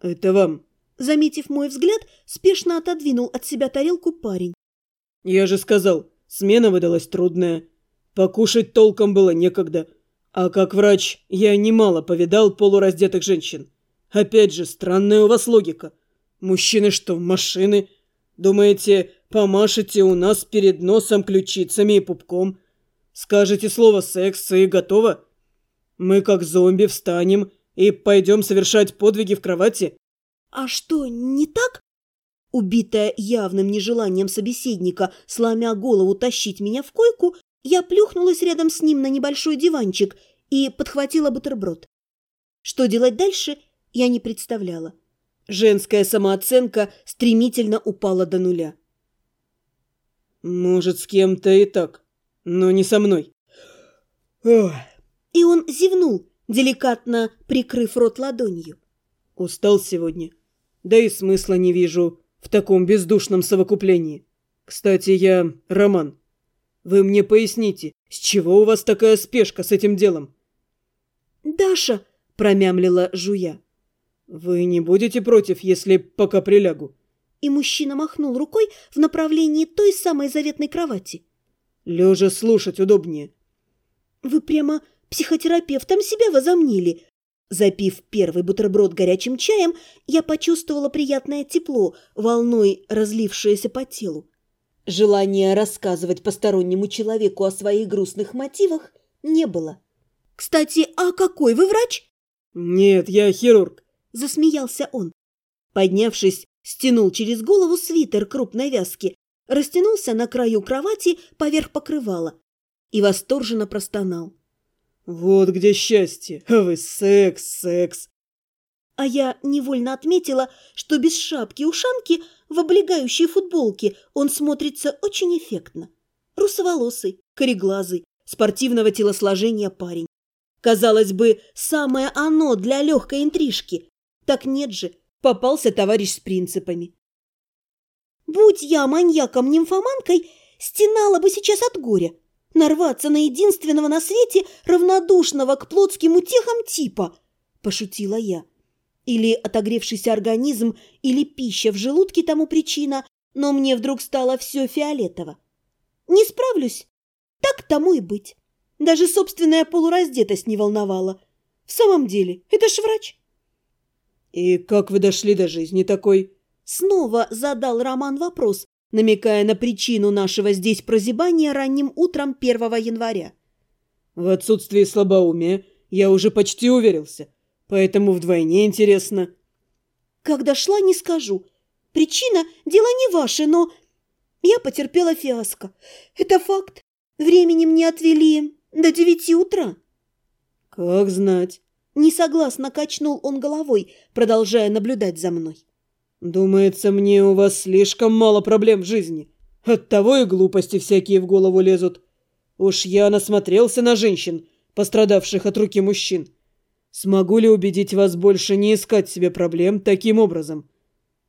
Это вам. Заметив мой взгляд, спешно отодвинул от себя тарелку парень. Я же сказал, смена выдалась трудная. Покушать толком было некогда. А как врач я немало повидал полураздетых женщин. Опять же, странная у вас логика. Мужчины что, машины? Думаете, помашете у нас перед носом ключицами и пупком? Скажете слово «секс» и готово? Мы как зомби встанем и пойдем совершать подвиги в кровати? А что, не так? Убитая явным нежеланием собеседника, сломя голову тащить меня в койку, я плюхнулась рядом с ним на небольшой диванчик и подхватила бутерброд. Что делать дальше, я не представляла. Женская самооценка стремительно упала до нуля. «Может, с кем-то и так, но не со мной». Ох. И он зевнул, деликатно прикрыв рот ладонью. «Устал сегодня. Да и смысла не вижу в таком бездушном совокуплении. Кстати, я Роман. Вы мне поясните, с чего у вас такая спешка с этим делом?» «Даша!» – промямлила жуя. «Вы не будете против, если пока прилягу?» И мужчина махнул рукой в направлении той самой заветной кровати. «Лежа слушать удобнее». «Вы прямо психотерапевтом себя возомнили!» Запив первый бутерброд горячим чаем, я почувствовала приятное тепло, волной разлившееся по телу. Желания рассказывать постороннему человеку о своих грустных мотивах не было. «Кстати, а какой вы врач?» «Нет, я хирург. – засмеялся он. Поднявшись, стянул через голову свитер крупной вязки, растянулся на краю кровати поверх покрывала и восторженно простонал. «Вот где счастье! А вы секс, секс!» А я невольно отметила, что без шапки-ушанки в облегающей футболке он смотрится очень эффектно. Русоволосый, кореглазый, спортивного телосложения парень. Казалось бы, самое оно для легкой интрижки. Так нет же, попался товарищ с принципами. Будь я маньяком-нимфоманкой, стенала бы сейчас от горя. Нарваться на единственного на свете равнодушного к плотским утехам типа, пошутила я. Или отогревшийся организм, или пища в желудке тому причина, но мне вдруг стало все фиолетово. Не справлюсь? Так тому и быть. Даже собственная полураздетость не волновала. В самом деле, это ж врач. «И как вы дошли до жизни такой?» Снова задал Роман вопрос, намекая на причину нашего здесь прозябания ранним утром 1 января. «В отсутствии слабоумия я уже почти уверился, поэтому вдвойне интересно». «Как дошла, не скажу. Причина – дело не ваше, но я потерпела фиаско. Это факт. Временем не отвели до девяти утра». «Как знать». Несогласно качнул он головой, продолжая наблюдать за мной. «Думается мне, у вас слишком мало проблем в жизни. Оттого и глупости всякие в голову лезут. Уж я насмотрелся на женщин, пострадавших от руки мужчин. Смогу ли убедить вас больше не искать себе проблем таким образом?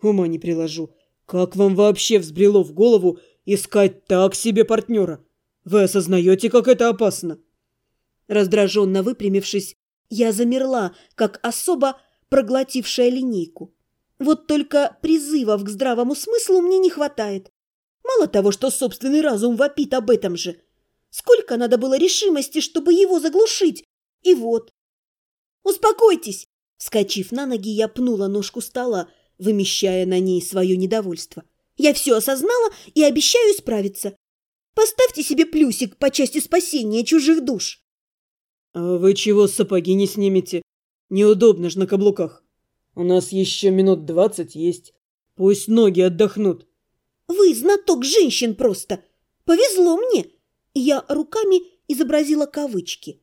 Ума не приложу. Как вам вообще взбрело в голову искать так себе партнера? Вы осознаете, как это опасно?» Раздраженно выпрямившись, я замерла, как особо проглотившая линейку. Вот только призывов к здравому смыслу мне не хватает. Мало того, что собственный разум вопит об этом же. Сколько надо было решимости, чтобы его заглушить. И вот. «Успокойтесь!» Вскочив на ноги, я пнула ножку стола, вымещая на ней свое недовольство. «Я все осознала и обещаю исправиться. Поставьте себе плюсик по части спасения чужих душ». «А вы чего сапоги не снимете? Неудобно ж на каблуках. У нас еще минут двадцать есть. Пусть ноги отдохнут». «Вы знаток женщин просто. Повезло мне». Я руками изобразила кавычки.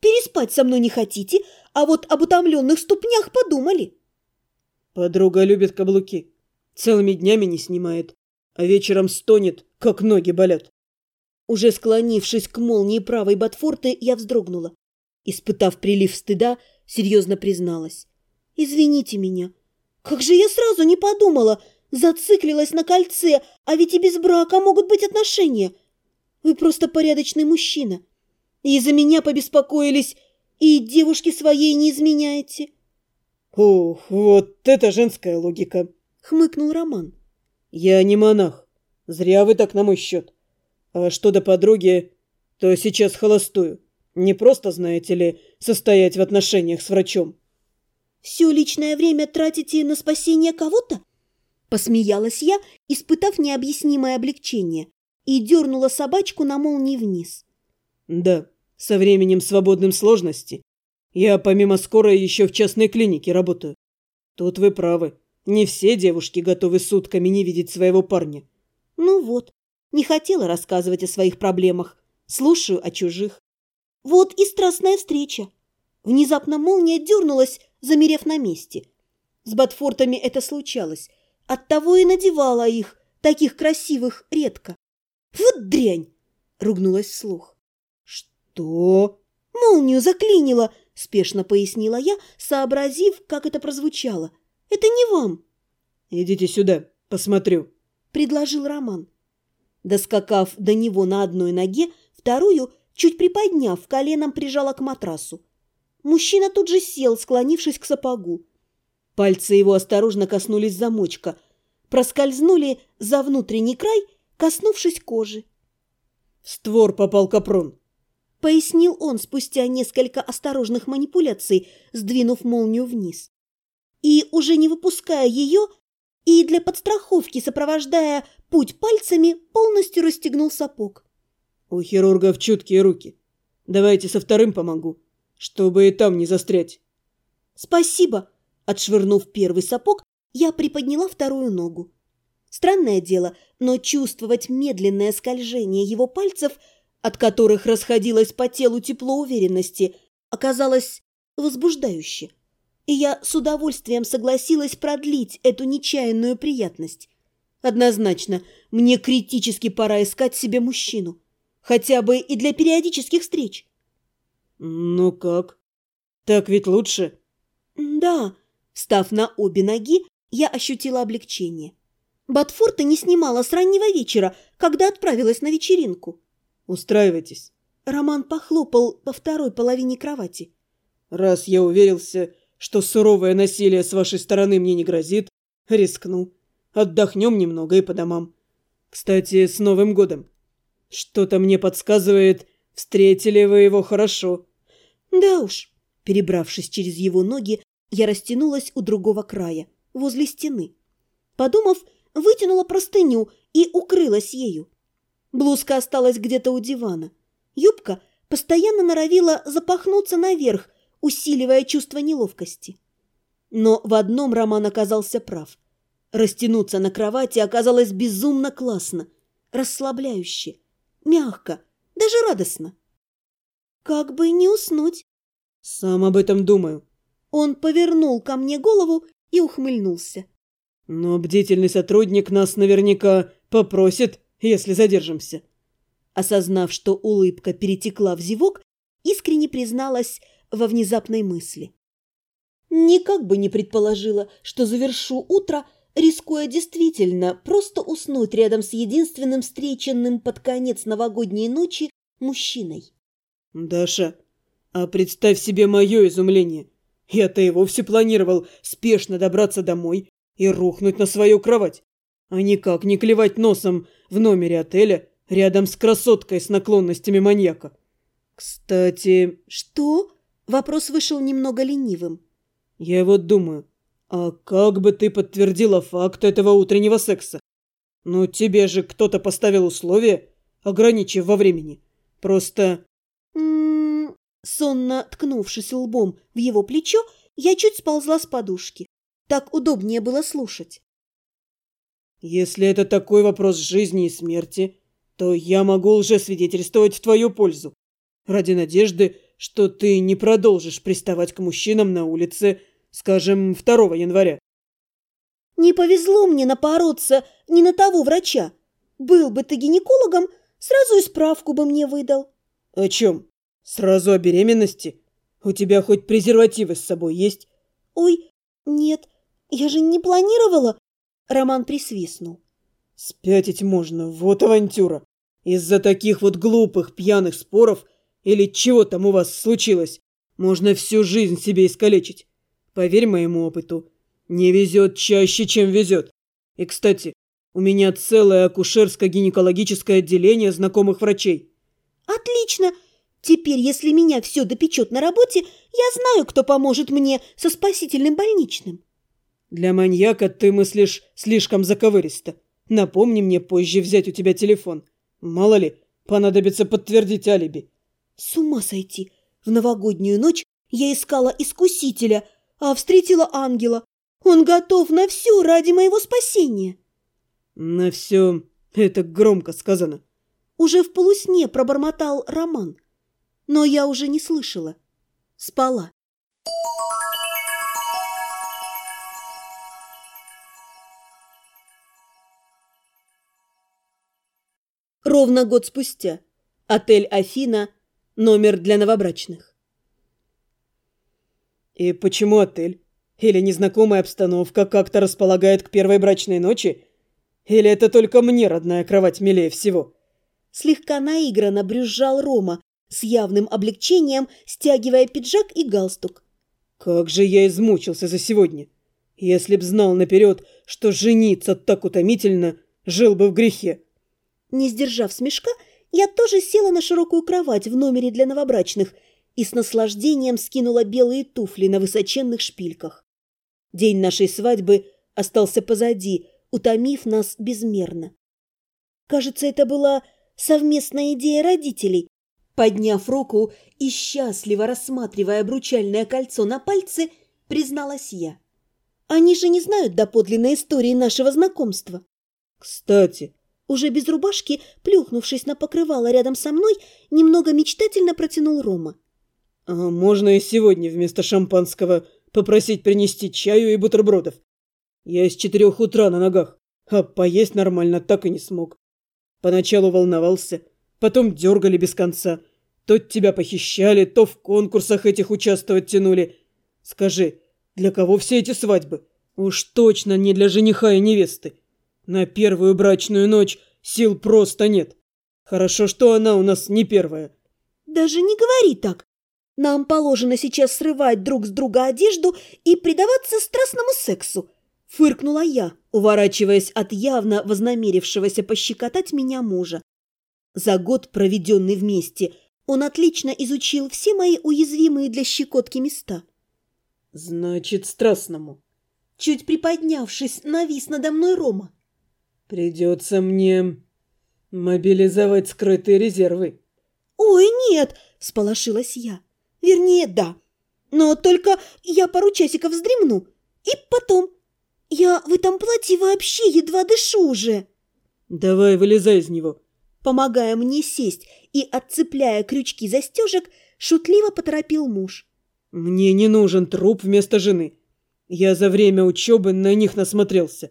«Переспать со мной не хотите, а вот об утомленных ступнях подумали». Подруга любит каблуки. Целыми днями не снимает, а вечером стонет, как ноги болят. Уже склонившись к молнии правой ботфорты, я вздрогнула. Испытав прилив стыда, серьезно призналась. «Извините меня. Как же я сразу не подумала! Зациклилась на кольце, а ведь и без брака могут быть отношения. Вы просто порядочный мужчина. И из-за меня побеспокоились, и девушке своей не изменяете». Ох, вот это женская логика, хмыкнул Роман. Я не монах. Зря вы так на мой счет. А что до подруги, то сейчас холостую. Не просто, знаете ли, состоять в отношениях с врачом. Все личное время тратите на спасение кого-то? Посмеялась я, испытав необъяснимое облегчение, и дернула собачку на молнии вниз. Да, со временем свободным сложности. Я помимо скорой еще в частной клинике работаю. Тут вы правы. Не все девушки готовы сутками не видеть своего парня. Ну вот, не хотела рассказывать о своих проблемах. Слушаю о чужих. Вот и страстная встреча. Внезапно молния дернулась, замерев на месте. С Батфортами это случалось. Оттого и надевала их, таких красивых, редко. «Вот дрянь!» — ругнулась вслух. «Что?» «Молнию заклинило!» — спешно пояснила я, сообразив, как это прозвучало. «Это не вам!» «Идите сюда, посмотрю», — предложил Роман. Доскакав до него на одной ноге, вторую, чуть приподняв, коленом прижала к матрасу. Мужчина тут же сел, склонившись к сапогу. Пальцы его осторожно коснулись замочка, проскользнули за внутренний край, коснувшись кожи. «В створ попал капрон», — пояснил он спустя несколько осторожных манипуляций, сдвинув молнию вниз. И, уже не выпуская ее, и для подстраховки, сопровождая путь пальцами, полностью расстегнул сапог. «У хирургов чуткие руки. Давайте со вторым помогу, чтобы и там не застрять». «Спасибо!» Отшвырнув первый сапог, я приподняла вторую ногу. Странное дело, но чувствовать медленное скольжение его пальцев, от которых расходилось по телу тепло уверенности, оказалось возбуждающе. И я с удовольствием согласилась продлить эту нечаянную приятность. Однозначно, мне критически пора искать себе мужчину. Хотя бы и для периодических встреч. «Ну как? Так ведь лучше?» «Да», Встав на обе ноги, я ощутила облегчение. Батфорта не снимала с раннего вечера, когда отправилась на вечеринку. «Устраивайтесь». Роман похлопал по второй половине кровати. «Раз я уверился, что суровое насилие с вашей стороны мне не грозит, рискну. Отдохнем немного и по домам. Кстати, с Новым годом. Что-то мне подсказывает, встретили вы его хорошо». «Да уж». Перебравшись через его ноги, я растянулась у другого края, возле стены. Подумав, вытянула простыню и укрылась ею. Блузка осталась где-то у дивана. Юбка постоянно норовила запахнуться наверх, усиливая чувство неловкости. Но в одном Роман оказался прав. Растянуться на кровати оказалось безумно классно, расслабляюще, мягко, даже радостно. Как бы не уснуть. Сам об этом думаю. Он повернул ко мне голову и ухмыльнулся. «Но бдительный сотрудник нас наверняка попросит, если задержимся». Осознав, что улыбка перетекла в зевок, искренне призналась во внезапной мысли. Никак бы не предположила, что завершу утро, рискуя действительно просто уснуть рядом с единственным встреченным под конец новогодней ночи мужчиной. «Даша, а представь себе мое изумление. Я-то и вовсе планировал спешно добраться домой и рухнуть на свою кровать, а никак не клевать носом в номере отеля рядом с красоткой с наклонностями маньяка. Кстати... Что? Вопрос вышел немного ленивым. Я вот думаю, а как бы ты подтвердила факт этого утреннего секса? Ну, тебе же кто-то поставил условия, ограничив во времени. Просто... Сонно ткнувшись лбом в его плечо, я чуть сползла с подушки. Так удобнее было слушать. «Если это такой вопрос жизни и смерти, то я могу уже свидетельствовать в твою пользу. Ради надежды, что ты не продолжишь приставать к мужчинам на улице, скажем, 2 января». «Не повезло мне напороться не на того врача. Был бы ты гинекологом, сразу и справку бы мне выдал». «О чем?» «Сразу о беременности? У тебя хоть презервативы с собой есть?» «Ой, нет, я же не планировала!» Роман присвистнул. «Спятить можно, вот авантюра! Из-за таких вот глупых пьяных споров или чего там у вас случилось, можно всю жизнь себе искалечить. Поверь моему опыту, не везет чаще, чем везет. И, кстати, у меня целое акушерско-гинекологическое отделение знакомых врачей. Отлично! Теперь, если меня все допечет на работе, я знаю, кто поможет мне со спасительным больничным. Для маньяка ты мыслишь слишком заковыристо. Напомни мне позже взять у тебя телефон. Мало ли, понадобится подтвердить алиби. С ума сойти! В новогоднюю ночь я искала искусителя, а встретила ангела. Он готов на все ради моего спасения. На все это громко сказано. Уже в полусне пробормотал Роман. Но я уже не слышала. Спала. Ровно год спустя. Отель «Афина», номер для новобрачных. И почему отель? Или незнакомая обстановка как-то располагает к первой брачной ночи? Или это только мне родная кровать милее всего? Слегка наигранно брюзжал Рома, с явным облегчением стягивая пиджак и галстук. Как же я измучился за сегодня! Если б знал наперед, что жениться так утомительно, жил бы в грехе. Не сдержав смешка, я тоже села на широкую кровать в номере для новобрачных и с наслаждением скинула белые туфли на высоченных шпильках. День нашей свадьбы остался позади, утомив нас безмерно. Кажется, это была совместная идея родителей. Подняв руку и счастливо рассматривая обручальное кольцо на пальце, призналась я. Они же не знают доподлинной истории нашего знакомства. Кстати, уже без рубашки, плюхнувшись на покрывало рядом со мной, немного мечтательно протянул Рома. «А можно и сегодня вместо шампанского попросить принести чаю и бутербродов? Я с четырех утра на ногах, а поесть нормально так и не смог. Поначалу волновался, потом дергали без конца. То тебя похищали, то в конкурсах этих участвовать тянули. Скажи, для кого все эти свадьбы? Уж точно не для жениха и невесты. На первую брачную ночь сил просто нет. Хорошо, что она у нас не первая. Даже не говори так. Нам положено сейчас срывать друг с друга одежду и предаваться страстному сексу. Фыркнула я, уворачиваясь от явно вознамерившегося пощекотать меня мужа. За год, проведенный вместе, он отлично изучил все мои уязвимые для щекотки места. «Значит, страстному». Чуть приподнявшись, навис надо мной Рома. Придется мне мобилизовать скрытые резервы. Ой, нет, сполошилась я. Вернее, да. Но только я пару часиков вздремну. И потом. Я в этом платье вообще едва дышу уже. Давай, вылезай из него. Помогая мне сесть и отцепляя крючки застежек, шутливо поторопил муж. Мне не нужен труп вместо жены. Я за время учебы на них насмотрелся.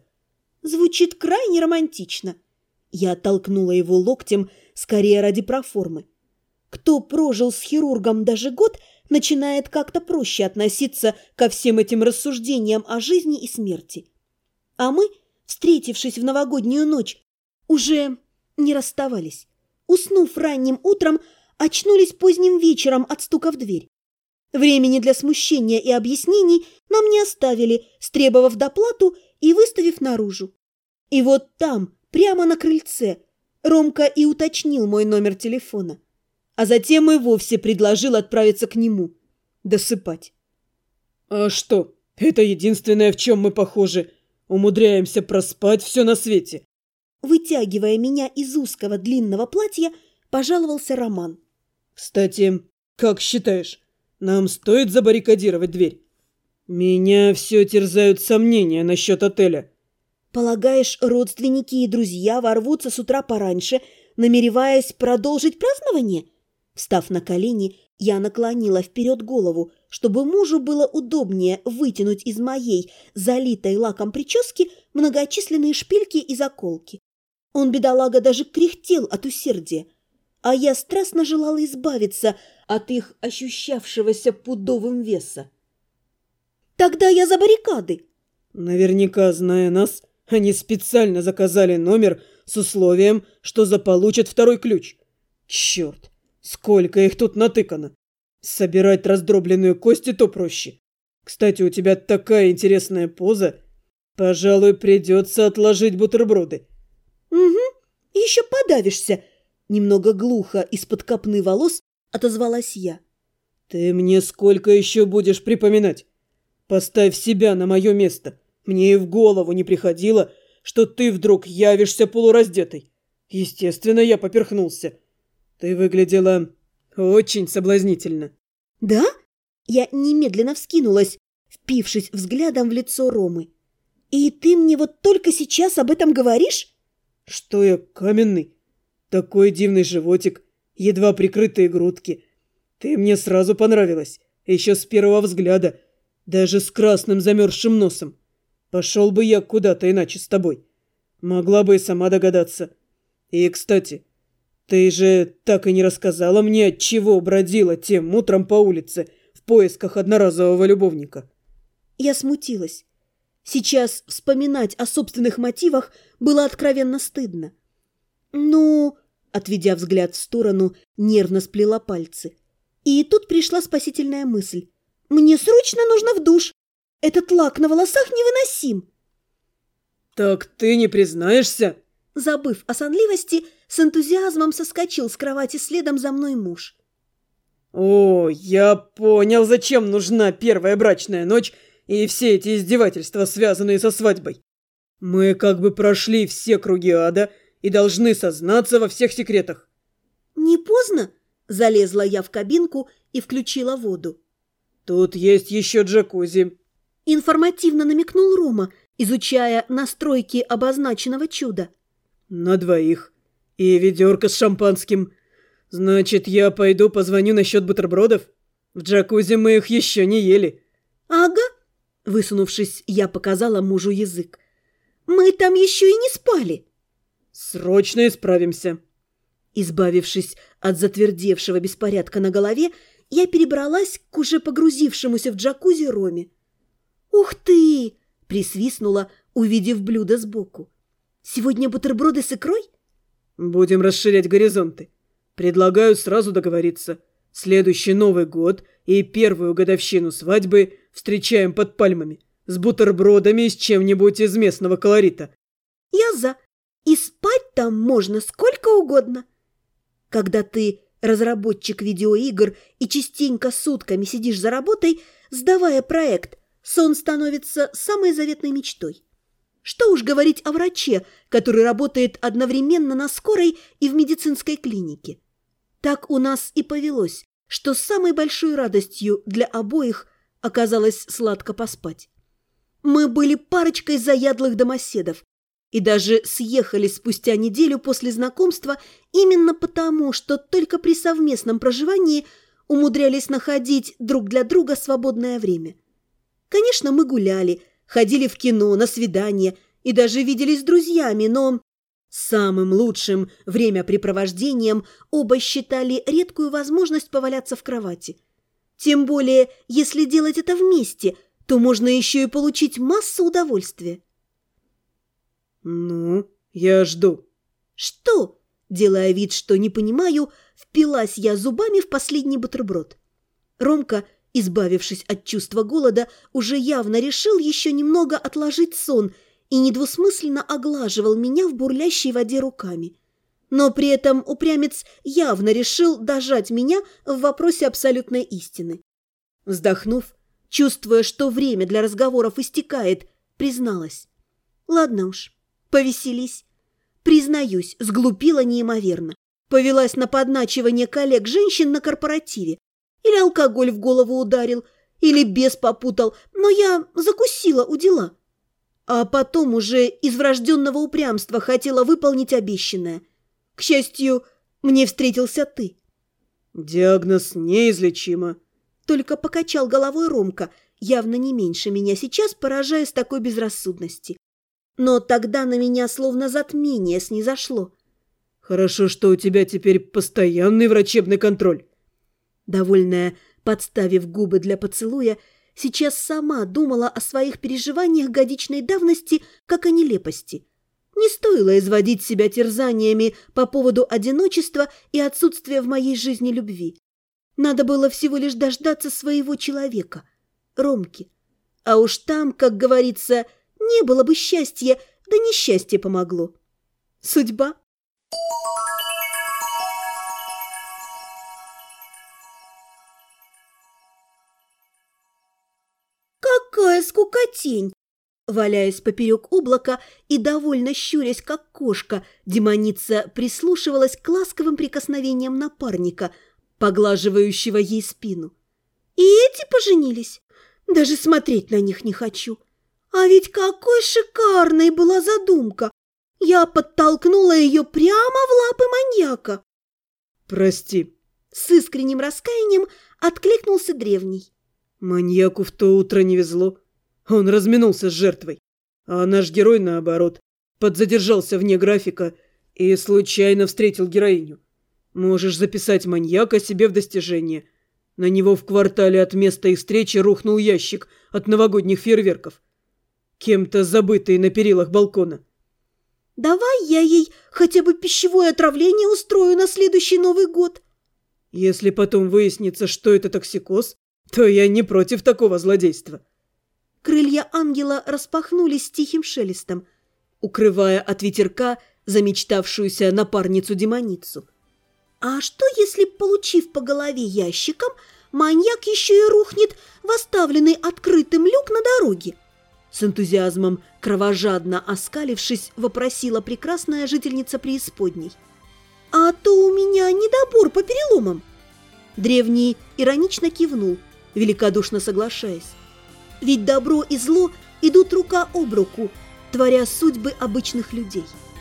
Звучит крайне романтично. Я оттолкнула его локтем, скорее ради проформы. Кто прожил с хирургом даже год, начинает как-то проще относиться ко всем этим рассуждениям о жизни и смерти. А мы, встретившись в новогоднюю ночь, уже не расставались. Уснув ранним утром, очнулись поздним вечером от стука в дверь. Времени для смущения и объяснений нам не оставили, стребовав доплату и выставив наружу. И вот там, прямо на крыльце, Ромка и уточнил мой номер телефона. А затем и вовсе предложил отправиться к нему. Досыпать. «А что, это единственное, в чем мы похожи. Умудряемся проспать все на свете». Вытягивая меня из узкого длинного платья, пожаловался Роман. «Кстати, как считаешь, нам стоит забаррикадировать дверь?» «Меня все терзают сомнения насчет отеля». «Полагаешь, родственники и друзья ворвутся с утра пораньше, намереваясь продолжить празднование?» Встав на колени, я наклонила вперед голову, чтобы мужу было удобнее вытянуть из моей, залитой лаком прически, многочисленные шпильки и заколки. Он, бедолага, даже кряхтел от усердия, а я страстно желала избавиться от их ощущавшегося пудовым веса. Тогда я за баррикады. Наверняка, зная нас, они специально заказали номер с условием, что заполучат второй ключ. Черт, сколько их тут натыкано. Собирать раздробленные кости то проще. Кстати, у тебя такая интересная поза. Пожалуй, придется отложить бутерброды. Угу, еще подавишься. Немного глухо из-под копны волос отозвалась я. Ты мне сколько еще будешь припоминать? Поставь себя на мое место. Мне и в голову не приходило, что ты вдруг явишься полураздетой. Естественно, я поперхнулся. Ты выглядела очень соблазнительно. Да? Я немедленно вскинулась, впившись взглядом в лицо Ромы. И ты мне вот только сейчас об этом говоришь? Что я каменный? Такой дивный животик, едва прикрытые грудки. Ты мне сразу понравилась, еще с первого взгляда, даже с красным замерзшим носом. Пошел бы я куда-то иначе с тобой. Могла бы и сама догадаться. И, кстати, ты же так и не рассказала мне, от чего бродила тем утром по улице в поисках одноразового любовника. Я смутилась. Сейчас вспоминать о собственных мотивах было откровенно стыдно. «Ну...» — отведя взгляд в сторону, нервно сплела пальцы. И тут пришла спасительная мысль. «Мне срочно нужно в душ. Этот лак на волосах невыносим». «Так ты не признаешься?» Забыв о сонливости, с энтузиазмом соскочил с кровати следом за мной муж. «О, я понял, зачем нужна первая брачная ночь и все эти издевательства, связанные со свадьбой. Мы как бы прошли все круги ада и должны сознаться во всех секретах». «Не поздно?» – залезла я в кабинку и включила воду. «Тут есть еще джакузи», – информативно намекнул Рома, изучая настройки обозначенного чуда. «На двоих. И ведерко с шампанским. Значит, я пойду позвоню насчет бутербродов? В джакузи мы их еще не ели». «Ага», – высунувшись, я показала мужу язык. «Мы там еще и не спали». «Срочно исправимся». Избавившись от затвердевшего беспорядка на голове, я перебралась к уже погрузившемуся в джакузи Роме. «Ух ты!» – присвистнула, увидев блюдо сбоку. Сегодня бутерброды с икрой? Будем расширять горизонты. Предлагаю сразу договориться. Следующий Новый год и первую годовщину свадьбы встречаем под пальмами. С бутербродами и с чем-нибудь из местного колорита. Я за. И спать там можно сколько угодно. Когда ты разработчик видеоигр и частенько сутками сидишь за работой, сдавая проект, сон становится самой заветной мечтой. Что уж говорить о враче, который работает одновременно на скорой и в медицинской клинике. Так у нас и повелось, что самой большой радостью для обоих оказалось сладко поспать. Мы были парочкой заядлых домоседов и даже съехали спустя неделю после знакомства именно потому, что только при совместном проживании умудрялись находить друг для друга свободное время. Конечно, мы гуляли – ходили в кино, на свидания и даже виделись с друзьями, но самым лучшим времяпрепровождением оба считали редкую возможность поваляться в кровати. Тем более, если делать это вместе, то можно еще и получить массу удовольствия. «Ну, я жду». «Что?» Делая вид, что не понимаю, впилась я зубами в последний бутерброд. Ромка избавившись от чувства голода, уже явно решил еще немного отложить сон и недвусмысленно оглаживал меня в бурлящей воде руками. Но при этом упрямец явно решил дожать меня в вопросе абсолютной истины. Вздохнув, чувствуя, что время для разговоров истекает, призналась. «Ладно уж, повеселись. Признаюсь, сглупила неимоверно. Повелась на подначивание коллег-женщин на корпоративе, или алкоголь в голову ударил, или бес попутал, но я закусила у дела. А потом уже из врожденного упрямства хотела выполнить обещанное. К счастью, мне встретился ты. Диагноз неизлечимо. Только покачал головой Ромка, явно не меньше меня сейчас, поражаясь такой безрассудности. Но тогда на меня словно затмение снизошло. Хорошо, что у тебя теперь постоянный врачебный контроль. Довольная, подставив губы для поцелуя, сейчас сама думала о своих переживаниях годичной давности, как о нелепости. Не стоило изводить себя терзаниями по поводу одиночества и отсутствия в моей жизни любви. Надо было всего лишь дождаться своего человека, Ромки, А уж там, как говорится, не было бы счастья, да несчастье помогло. Судьба. Скукотень! Валяясь поперек облака и довольно щурясь, как кошка, демоница прислушивалась к ласковым прикосновениям напарника, поглаживающего ей спину. И эти поженились. Даже смотреть на них не хочу. А ведь какой шикарной была задумка! Я подтолкнула ее прямо в лапы маньяка. «Прости», — с искренним раскаянием откликнулся древний. «Маньяку в то утро не везло. Он разминулся с жертвой. А наш герой, наоборот, подзадержался вне графика и случайно встретил героиню. Можешь записать маньяка себе в достижение. На него в квартале от места их встречи рухнул ящик от новогодних фейерверков. Кем-то забытый на перилах балкона. «Давай я ей хотя бы пищевое отравление устрою на следующий Новый год». «Если потом выяснится, что это токсикоз, то я не против такого злодейства». Крылья ангела распахнулись тихим шелестом, укрывая от ветерка замечтавшуюся напарницу-демоницу. А что, если, получив по голове ящиком, маньяк еще и рухнет в оставленный открытым люк на дороге? С энтузиазмом, кровожадно оскалившись, вопросила прекрасная жительница преисподней. «А то у меня недобор по переломам!» Древний иронично кивнул, великодушно соглашаясь. Ведь добро и зло идут рука об руку, творя судьбы обычных людей –